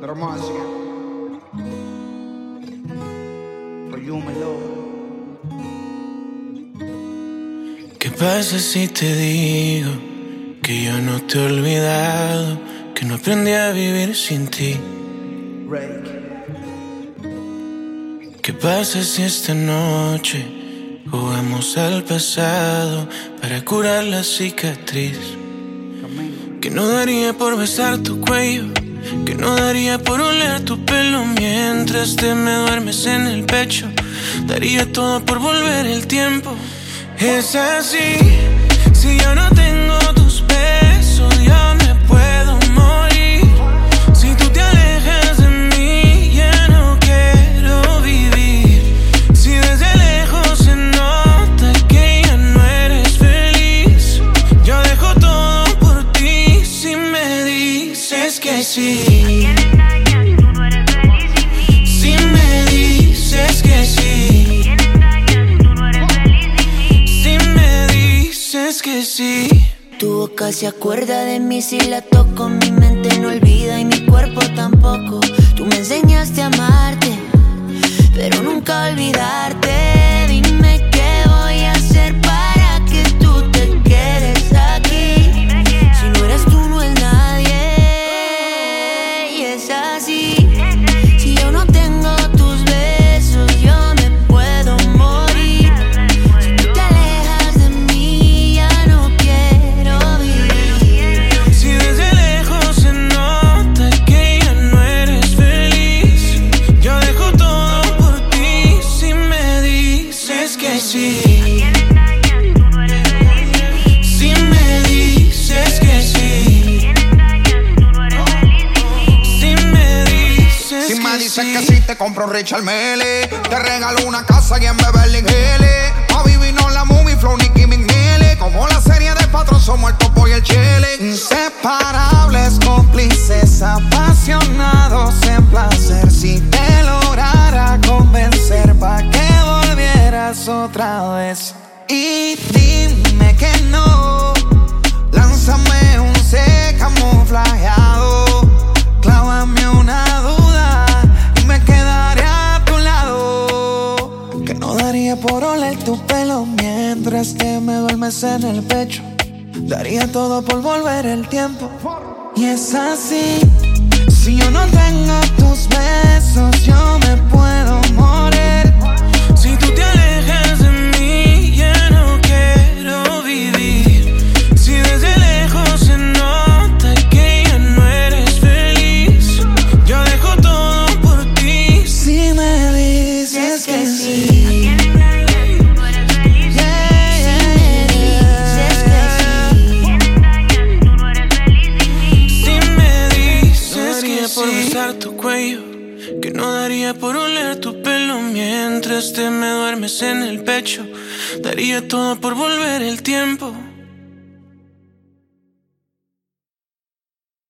Gramática. For you, ¿Qué pasa si te digo que yo no te he olvidado? Que no aprendí a vivir sin ti. ¿Qué pasa si esta noche jugamos al pasado para curar la cicatriz? Que no daría por besar tu cuello, que no daría por oler tu pelo mientras te me duermes en el pecho. Daría todo por volver el tiempo. Es así, si yo no tengo tus besos, yo me sí. Si me dices que sí. Si me dices que sí. Tu boca se acuerda de mí si la toco, mi mente no olvida y mi cuerpo tampoco. Tú me enseñaste a amarte, pero nunca a olvidarte. Si me que sí, te compro Richard Mele. Te regalo una casa y en Beverly Hills. A vivir no la movie, flow, Nicky McNeely. Como la serie de patrón, somos el topo y el chile. Inseparables, cómplices, apasionados en placer. Si te lograra convencer, pa' que volvieras otra vez. Y dime que no. Lánzame un C camuflajeado. Daría por oler tu pelo mientras que me duermes en el pecho. Daría todo por volver el tiempo. Y es así. Si yo no tengo tus besos, yo me puedo besar tu cuello, que no daría por oler tu pelo mientras te me duermes en el pecho, daría todo por volver el tiempo.